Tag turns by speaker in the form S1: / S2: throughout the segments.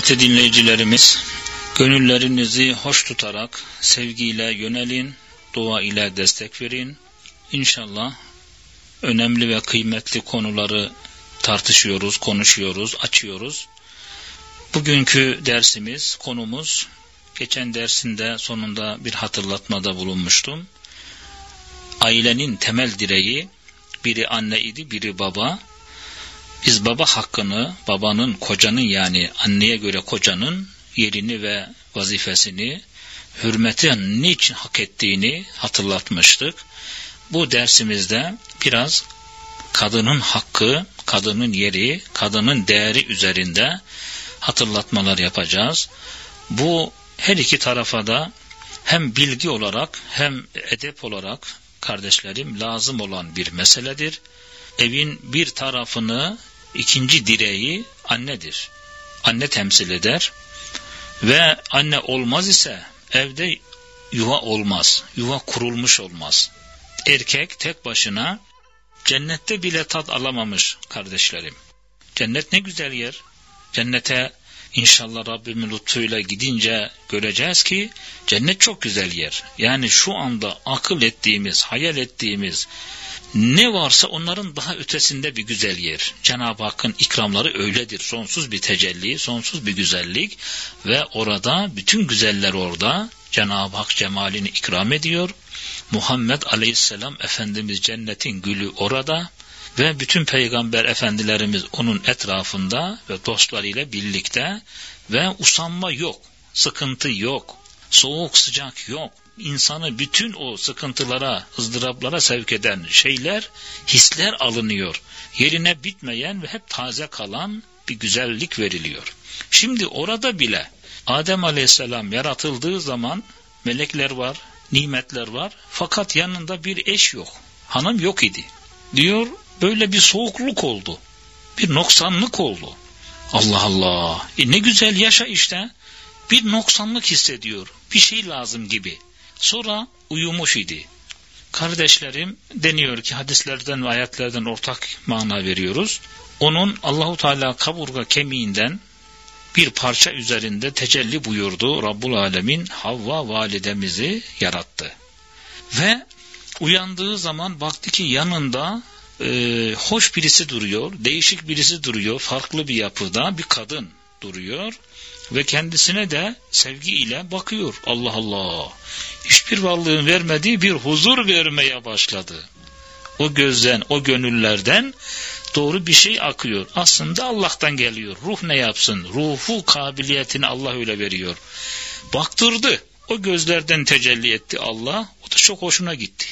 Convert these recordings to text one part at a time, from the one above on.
S1: Kıymetli dinleyicilerimiz, gönüllerinizi hoş tutarak sevgiyle yönelin, dua ile destek verin. İnşallah önemli ve kıymetli konuları tartışıyoruz, konuşuyoruz, açıyoruz. Bugünkü dersimiz, konumuz, geçen dersinde sonunda bir hatırlatmada bulunmuştum. Ailenin temel direği, biri anne idi, biri baba. Biz baba hakkını, babanın, kocanın yani anneye göre kocanın yerini ve vazifesini, hürmeti niçin hak ettiğini hatırlatmıştık. Bu dersimizde biraz kadının hakkı, kadının yeri, kadının değeri üzerinde hatırlatmalar yapacağız. Bu her iki tarafa da hem bilgi olarak hem edep olarak kardeşlerim lazım olan bir meseledir. Evin bir tarafını ikinci direği annedir. Anne temsil eder ve anne olmaz ise evde yuva olmaz, yuva kurulmuş olmaz. Erkek tek başına cennette bile tat alamamış kardeşlerim. Cennet ne güzel yer. Cennete İnşallah Rabbimin lütfuyla gidince göreceğiz ki cennet çok güzel yer. Yani şu anda akıl ettiğimiz, hayal ettiğimiz ne varsa onların daha ötesinde bir güzel yer. Cenab-ı Hakk'ın ikramları öyledir. Sonsuz bir tecelli, sonsuz bir güzellik ve orada bütün güzeller orada. Cenab-ı Hak cemalini ikram ediyor. Muhammed Aleyhisselam Efendimiz cennetin gülü orada ve bütün peygamber efendilerimiz onun etrafında ve dostlarıyla birlikte ve usanma yok, sıkıntı yok, soğuk sıcak yok. İnsanı bütün o sıkıntılara, ızdıraplara sevk eden şeyler, hisler alınıyor. Yerine bitmeyen ve hep taze kalan bir güzellik veriliyor. Şimdi orada bile Adem Aleyhisselam yaratıldığı zaman melekler var, nimetler var fakat yanında bir eş yok. Hanım yok idi. Diyor böyle bir soğukluk oldu. Bir noksanlık oldu. Allah Allah. E ne güzel yaşa işte. Bir noksanlık hissediyor. Bir şey lazım gibi. Sonra uyumuş idi. Kardeşlerim deniyor ki hadislerden ve ayetlerden ortak mana veriyoruz. Onun Allahu Teala kaburga kemiğinden bir parça üzerinde tecelli buyurdu. Rabbul Alemin Havva validemizi yarattı. Ve uyandığı zaman baktı ki yanında e, hoş birisi duruyor, değişik birisi duruyor, farklı bir yapıda bir kadın duruyor ve kendisine de sevgi ile bakıyor. Allah Allah. Hiçbir varlığın vermediği bir huzur vermeye başladı. O gözden, o gönüllerden doğru bir şey akıyor. Aslında Allah'tan geliyor. Ruh ne yapsın? Ruhu kabiliyetini Allah öyle veriyor. Baktırdı. O gözlerden tecelli etti Allah. O da çok hoşuna gitti.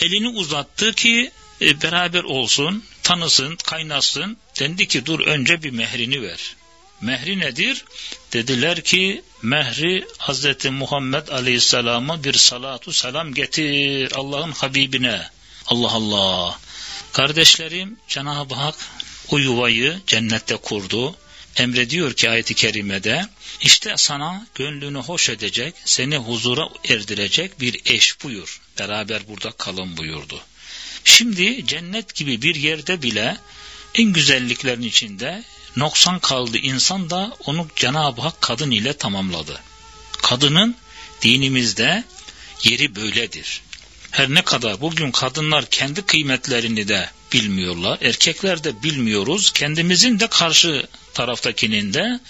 S1: Elini uzattı ki e, beraber olsun, tanısın, kaynasın. Dendi ki dur önce bir mehrini ver. Mehri nedir? Dediler ki mehri Hz. Muhammed Aleyhisselam'a bir salatu selam getir Allah'ın Habibine. Allah Allah. Kardeşlerim Cenab-ı Hak o yuvayı cennette kurdu. Emrediyor ki ayeti kerimede işte sana gönlünü hoş edecek, seni huzura erdirecek bir eş buyur. Beraber burada kalın buyurdu. Şimdi cennet gibi bir yerde bile en güzelliklerin içinde noksan kaldı insan da onu Cenab-ı Hak kadın ile tamamladı. Kadının dinimizde yeri böyledir. Her ne kadar bugün kadınlar kendi kıymetlerini de bilmiyorlar, erkekler de bilmiyoruz, kendimizin de karşı taraftakinin de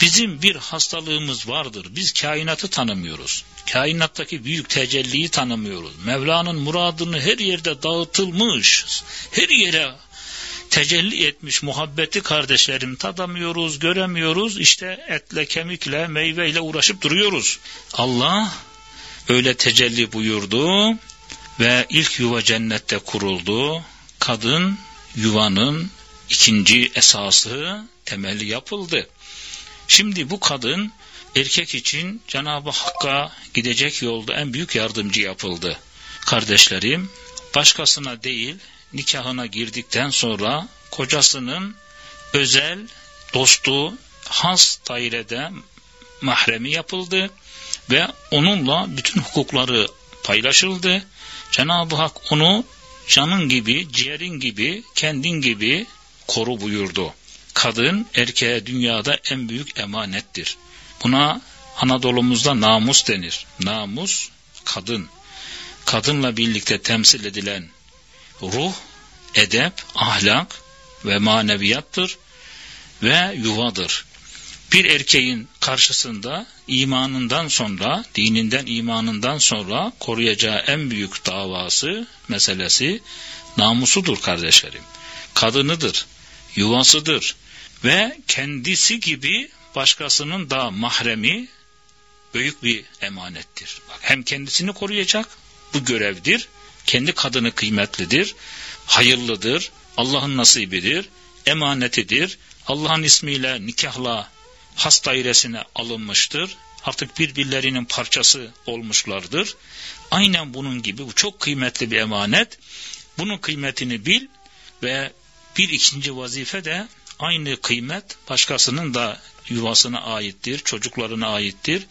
S1: bizim bir hastalığımız vardır. Biz kainatı tanımıyoruz. Kainattaki büyük tecelliyi tanımıyoruz. Mevla'nın muradını her yerde dağıtılmış, her yere tecelli etmiş muhabbeti kardeşlerim tadamıyoruz, göremiyoruz. İşte etle, kemikle, meyveyle uğraşıp duruyoruz. Allah öyle tecelli buyurdu ve ilk yuva cennette kuruldu. Kadın yuvanın ikinci esası temeli yapıldı. Şimdi bu kadın erkek için Cenab-ı Hakk'a gidecek yolda en büyük yardımcı yapıldı. Kardeşlerim başkasına değil nikahına girdikten sonra kocasının özel dostu has dairede mahremi yapıldı ve onunla bütün hukukları paylaşıldı. Cenab-ı Hak onu canın gibi, ciğerin gibi, kendin gibi koru buyurdu. kadın erkeğe dünyada en büyük emanettir. Buna Anadolu'muzda namus denir. Namus kadın. Kadınla birlikte temsil edilen ruh, edep, ahlak ve maneviyattır ve yuvadır. Bir erkeğin karşısında imanından sonra, dininden imanından sonra koruyacağı en büyük davası, meselesi namusudur kardeşlerim. Kadınıdır, yuvasıdır ve kendisi gibi başkasının da mahremi büyük bir emanettir. Bak, hem kendisini koruyacak, bu görevdir. Kendi kadını kıymetlidir, hayırlıdır, Allah'ın nasibidir, emanetidir. Allah'ın ismiyle nikahla has dairesine alınmıştır. Artık birbirlerinin parçası olmuşlardır. Aynen bunun gibi bu çok kıymetli bir emanet. Bunun kıymetini bil ve bir ikinci vazife de aynı kıymet başkasının da yuvasına aittir, çocuklarına aittir.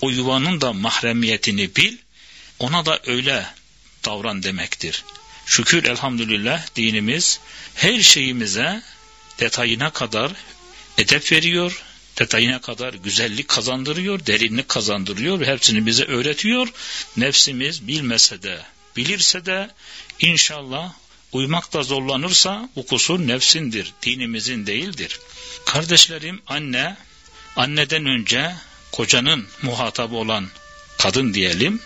S1: O yuvanın da mahremiyetini bil, ona da öyle davran demektir. Şükür elhamdülillah dinimiz her şeyimize detayına kadar edep veriyor, detayına kadar güzellik kazandırıyor, derinlik kazandırıyor ve hepsini bize öğretiyor. Nefsimiz bilmese de, bilirse de inşallah uymakta zorlanırsa bu kusur nefsindir, dinimizin değildir. Kardeşlerim anne, anneden önce kocanın muhatabı olan kadın diyelim,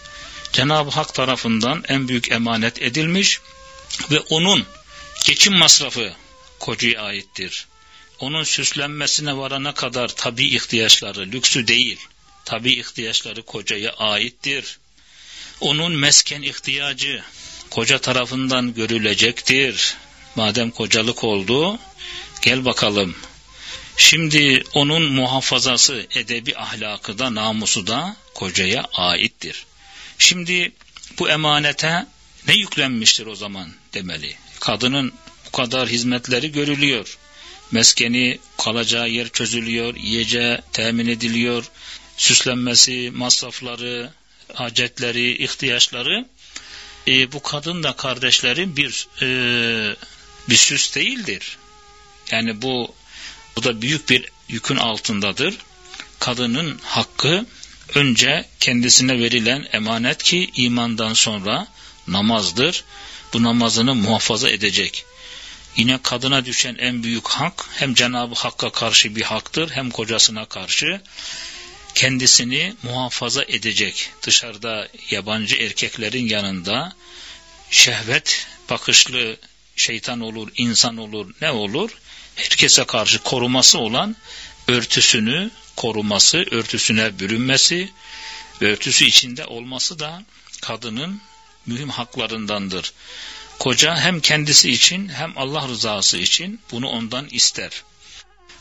S1: Cenab-ı Hak tarafından en büyük emanet edilmiş ve onun geçim masrafı kocaya aittir. Onun süslenmesine varana kadar tabi ihtiyaçları, lüksü değil, tabi ihtiyaçları kocaya aittir. Onun mesken ihtiyacı koca tarafından görülecektir. Madem kocalık oldu, gel bakalım. Şimdi onun muhafazası, edebi ahlakı da, namusu da kocaya aittir. Şimdi bu emanete ne yüklenmiştir o zaman demeli. Kadının bu kadar hizmetleri görülüyor. Meskeni, kalacağı yer çözülüyor, yiyeceği temin ediliyor, süslenmesi, masrafları, hacetleri, ihtiyaçları. E, bu kadın da kardeşlerin bir e, bir süs değildir. Yani bu bu da büyük bir yükün altındadır. Kadının hakkı önce kendisine verilen emanet ki imandan sonra namazdır. Bu namazını muhafaza edecek. Yine kadına düşen en büyük hak hem Cenab-ı Hakk'a karşı bir haktır hem kocasına karşı kendisini muhafaza edecek. Dışarıda yabancı erkeklerin yanında şehvet bakışlı şeytan olur, insan olur, ne olur? Herkese karşı koruması olan örtüsünü koruması, örtüsüne bürünmesi örtüsü içinde olması da kadının mühim haklarındandır. Koca hem kendisi için hem Allah rızası için bunu ondan ister.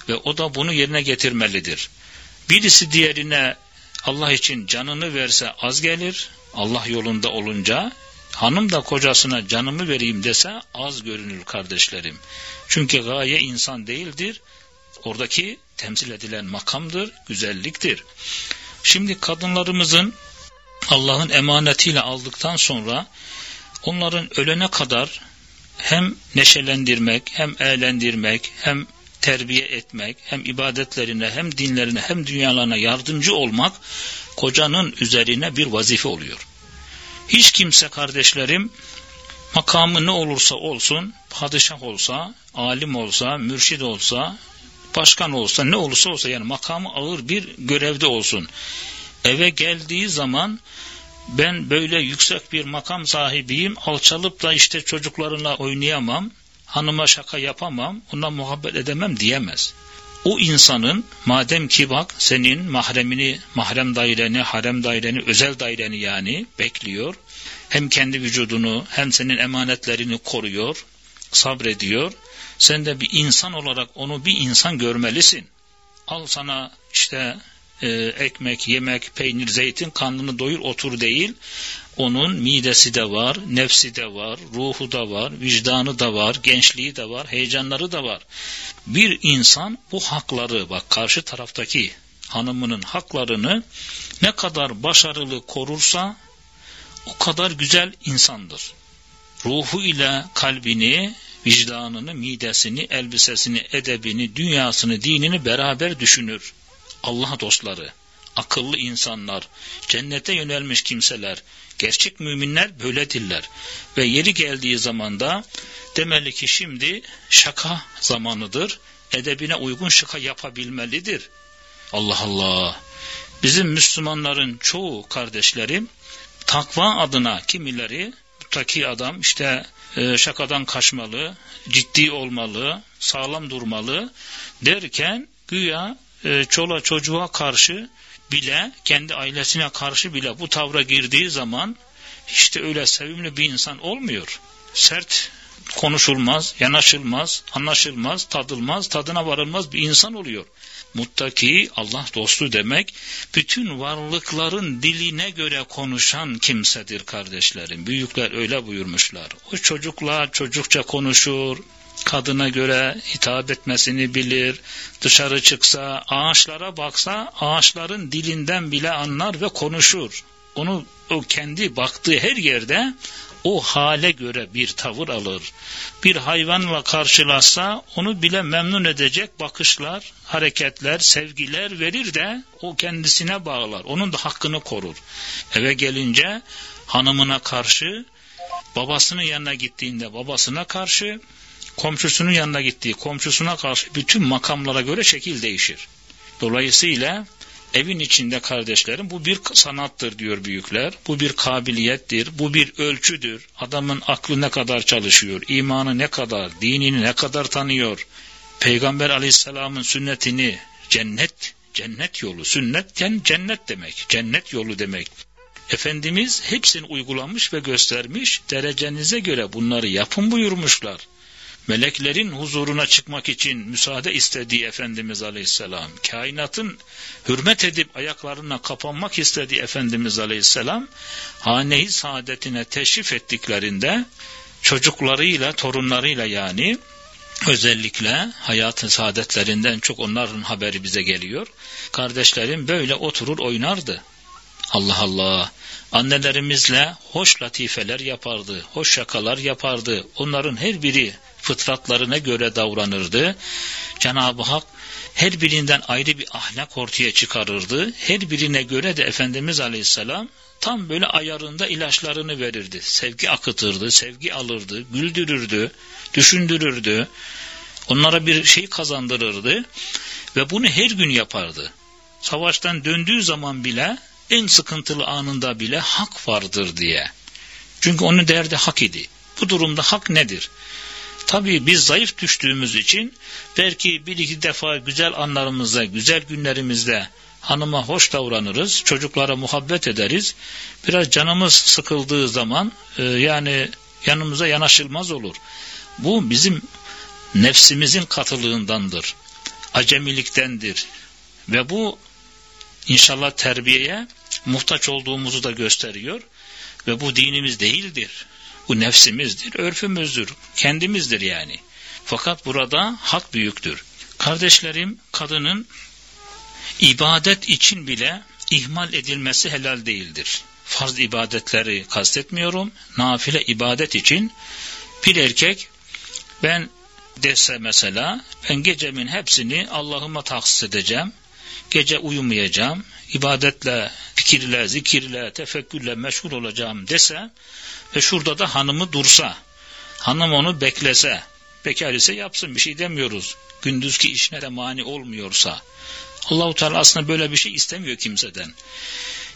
S1: Ve o da bunu yerine getirmelidir. Birisi diğerine Allah için canını verse az gelir, Allah yolunda olunca hanım da kocasına canımı vereyim dese az görünür kardeşlerim. Çünkü gaye insan değildir. Oradaki temsil edilen makamdır, güzelliktir. Şimdi kadınlarımızın Allah'ın emanetiyle aldıktan sonra onların ölene kadar hem neşelendirmek, hem eğlendirmek, hem terbiye etmek, hem ibadetlerine, hem dinlerine, hem dünyalarına yardımcı olmak kocanın üzerine bir vazife oluyor. Hiç kimse kardeşlerim makamı ne olursa olsun, padişah olsa, alim olsa, mürşid olsa, başkan olsa, ne olursa olsa yani makamı ağır bir görevde olsun. Eve geldiği zaman ben böyle yüksek bir makam sahibiyim, alçalıp da işte çocuklarına oynayamam, hanıma şaka yapamam, ona muhabbet edemem diyemez. O insanın madem ki bak senin mahremini, mahrem daireni, harem daireni, özel daireni yani bekliyor. Hem kendi vücudunu hem senin emanetlerini koruyor, sabrediyor. Sen de bir insan olarak onu bir insan görmelisin. Al sana işte e, ekmek, yemek, peynir, zeytin karnını doyur otur değil. Onun midesi de var, nefsi de var, ruhu da var, vicdanı da var, gençliği de var, heyecanları da var. Bir insan bu hakları bak karşı taraftaki hanımının haklarını ne kadar başarılı korursa o kadar güzel insandır. Ruhu ile kalbini vicdanını, midesini, elbisesini, edebini, dünyasını, dinini beraber düşünür. Allah dostları, akıllı insanlar, cennete yönelmiş kimseler, gerçek müminler böyledirler. Ve yeri geldiği zaman da demeli ki şimdi şaka zamanıdır, edebine uygun şaka yapabilmelidir. Allah Allah! Bizim Müslümanların çoğu kardeşlerim takva adına kimileri muttaki adam işte şakadan kaçmalı, ciddi olmalı, sağlam durmalı derken güya e, çola çocuğa karşı bile kendi ailesine karşı bile bu tavra girdiği zaman işte öyle sevimli bir insan olmuyor. Sert konuşulmaz, yanaşılmaz, anlaşılmaz, tadılmaz, tadına varılmaz bir insan oluyor. Muttaki Allah dostu demek bütün varlıkların diline göre konuşan kimsedir kardeşlerim. Büyükler öyle buyurmuşlar. O çocukla çocukça konuşur, kadına göre hitap etmesini bilir. Dışarı çıksa, ağaçlara baksa ağaçların dilinden bile anlar ve konuşur. Onu o kendi baktığı her yerde o hale göre bir tavır alır. Bir hayvanla karşılaşsa onu bile memnun edecek bakışlar, hareketler, sevgiler verir de o kendisine bağlar. Onun da hakkını korur. Eve gelince hanımına karşı, babasının yanına gittiğinde babasına karşı, komşusunun yanına gittiği komşusuna karşı bütün makamlara göre şekil değişir. Dolayısıyla evin içinde kardeşlerim bu bir sanattır diyor büyükler. Bu bir kabiliyettir. Bu bir ölçüdür. Adamın aklı ne kadar çalışıyor, imanı ne kadar, dinini ne kadar tanıyor. Peygamber aleyhisselamın sünnetini cennet, cennet yolu, sünnetten cennet demek, cennet yolu demek. Efendimiz hepsini uygulamış ve göstermiş, derecenize göre bunları yapın buyurmuşlar meleklerin huzuruna çıkmak için müsaade istediği Efendimiz Aleyhisselam, kainatın hürmet edip ayaklarına kapanmak istediği Efendimiz Aleyhisselam, hane-i saadetine teşrif ettiklerinde çocuklarıyla, torunlarıyla yani özellikle hayatın saadetlerinden çok onların haberi bize geliyor. Kardeşlerim böyle oturur oynardı. Allah Allah. Annelerimizle hoş latifeler yapardı, hoş şakalar yapardı. Onların her biri fıtratlarına göre davranırdı. Cenab-ı Hak her birinden ayrı bir ahlak ortaya çıkarırdı. Her birine göre de Efendimiz Aleyhisselam tam böyle ayarında ilaçlarını verirdi. Sevgi akıtırdı, sevgi alırdı, güldürürdü, düşündürürdü. Onlara bir şey kazandırırdı ve bunu her gün yapardı. Savaştan döndüğü zaman bile en sıkıntılı anında bile hak vardır diye. Çünkü onun derdi hak idi. Bu durumda hak nedir? Tabii biz zayıf düştüğümüz için belki bir iki defa güzel anlarımızda, güzel günlerimizde hanıma hoş davranırız, çocuklara muhabbet ederiz. Biraz canımız sıkıldığı zaman e, yani yanımıza yanaşılmaz olur. Bu bizim nefsimizin katılığındandır. Acemiliktendir. Ve bu inşallah terbiyeye muhtaç olduğumuzu da gösteriyor. Ve bu dinimiz değildir. Bu nefsimizdir, örfümüzdür, kendimizdir yani. Fakat burada hak büyüktür. Kardeşlerim, kadının ibadet için bile ihmal edilmesi helal değildir. Farz ibadetleri kastetmiyorum. Nafile ibadet için bir erkek ben dese mesela ben gecemin hepsini Allah'ıma tahsis edeceğim. Gece uyumayacağım. ibadetle, fikirle, zikirle, tefekkürle meşgul olacağım dese ve şurada da hanımı dursa, hanım onu beklese, bekar ise yapsın bir şey demiyoruz. Gündüzki işine de mani olmuyorsa. Allahu Teala aslında böyle bir şey istemiyor kimseden.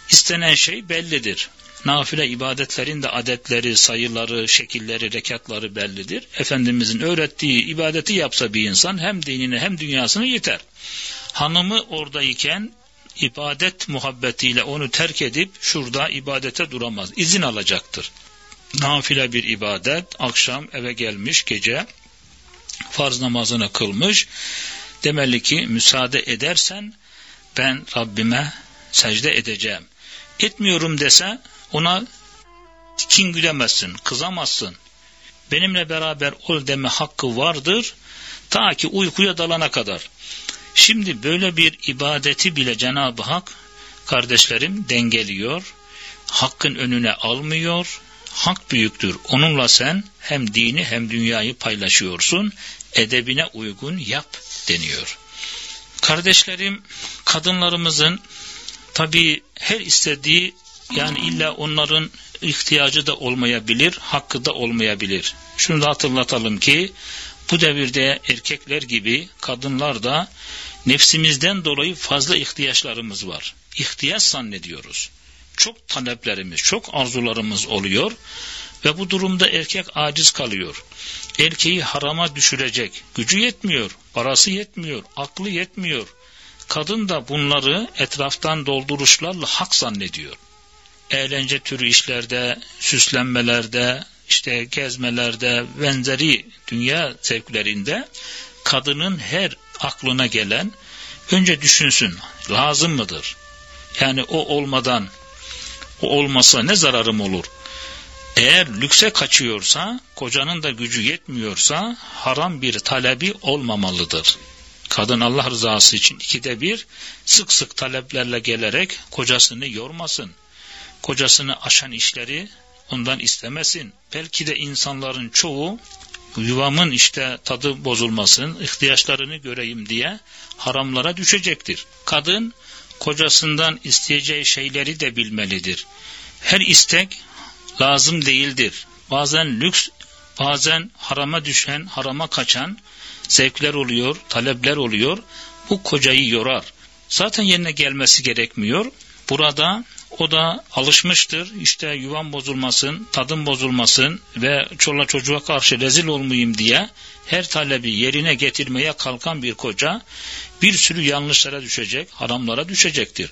S1: İstenen şey bellidir. Nafile ibadetlerin de adetleri, sayıları, şekilleri, rekatları bellidir. Efendimizin öğrettiği ibadeti yapsa bir insan hem dinini hem dünyasını yeter. Hanımı oradayken ibadet muhabbetiyle onu terk edip şurada ibadete duramaz. İzin alacaktır nafile bir ibadet, akşam eve gelmiş gece farz namazını kılmış. Demeli ki müsaade edersen ben Rabbime secde edeceğim. Etmiyorum dese ona kin gülemezsin, kızamazsın. Benimle beraber ol deme hakkı vardır ta ki uykuya dalana kadar. Şimdi böyle bir ibadeti bile Cenab-ı Hak kardeşlerim dengeliyor, hakkın önüne almıyor, hak büyüktür. Onunla sen hem dini hem dünyayı paylaşıyorsun. Edebine uygun yap deniyor. Kardeşlerim, kadınlarımızın tabi her istediği yani illa onların ihtiyacı da olmayabilir, hakkı da olmayabilir. Şunu da hatırlatalım ki bu devirde erkekler gibi kadınlar da nefsimizden dolayı fazla ihtiyaçlarımız var. İhtiyaç zannediyoruz. Çok taleplerimiz, çok arzularımız oluyor ve bu durumda erkek aciz kalıyor. Erkeği harama düşürecek gücü yetmiyor, parası yetmiyor, aklı yetmiyor. Kadın da bunları etraftan dolduruşlarla hak zannediyor. Eğlence türü işlerde, süslenmelerde, işte gezmelerde, benzeri dünya zevklerinde kadının her aklına gelen önce düşünsün lazım mıdır? Yani o olmadan o olmasa ne zararım olur? Eğer lükse kaçıyorsa, kocanın da gücü yetmiyorsa haram bir talebi olmamalıdır. Kadın Allah rızası için ikide bir sık sık taleplerle gelerek kocasını yormasın. Kocasını aşan işleri ondan istemesin. Belki de insanların çoğu yuvamın işte tadı bozulmasın, ihtiyaçlarını göreyim diye haramlara düşecektir. Kadın kocasından isteyeceği şeyleri de bilmelidir. Her istek lazım değildir. Bazen lüks, bazen harama düşen, harama kaçan zevkler oluyor, talepler oluyor. Bu kocayı yorar. Zaten yerine gelmesi gerekmiyor. Burada o da alışmıştır. İşte yuvan bozulmasın, tadım bozulmasın ve çoluk çocuğa karşı rezil olmayayım diye her talebi yerine getirmeye kalkan bir koca bir sürü yanlışlara düşecek, haramlara düşecektir.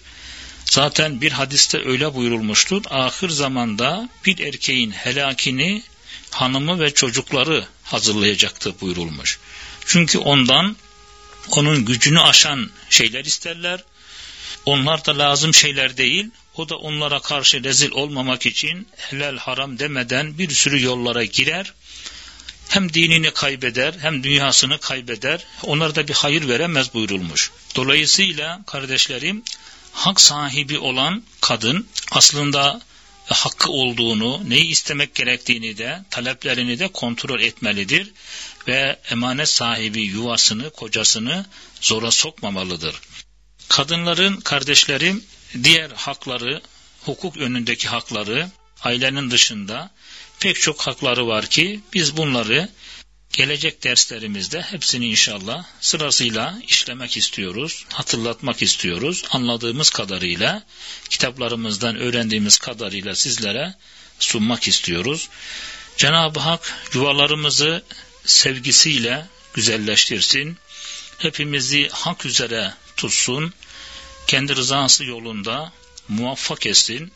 S1: Zaten bir hadiste öyle buyurulmuştur. Ahir zamanda bir erkeğin helakini hanımı ve çocukları hazırlayacaktı buyurulmuş. Çünkü ondan onun gücünü aşan şeyler isterler. Onlar da lazım şeyler değil. O da onlara karşı rezil olmamak için helal haram demeden bir sürü yollara girer. Hem dinini kaybeder hem dünyasını kaybeder. Onlara da bir hayır veremez buyurulmuş. Dolayısıyla kardeşlerim hak sahibi olan kadın aslında hakkı olduğunu, neyi istemek gerektiğini de, taleplerini de kontrol etmelidir ve emanet sahibi yuvasını, kocasını zora sokmamalıdır. Kadınların, kardeşlerim, diğer hakları, hukuk önündeki hakları, ailenin dışında pek çok hakları var ki biz bunları gelecek derslerimizde hepsini inşallah sırasıyla işlemek istiyoruz, hatırlatmak istiyoruz. Anladığımız kadarıyla, kitaplarımızdan öğrendiğimiz kadarıyla sizlere sunmak istiyoruz. Cenab-ı Hak yuvalarımızı sevgisiyle güzelleştirsin. Hepimizi hak üzere tutsun. Kendi rızası yolunda muvaffak etsin.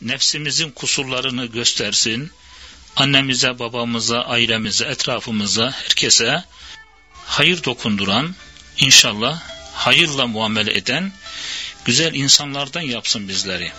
S1: Nefsimizin kusurlarını göstersin annemize, babamıza, ailemize, etrafımıza, herkese hayır dokunduran, inşallah hayırla muamele eden güzel insanlardan yapsın bizleri.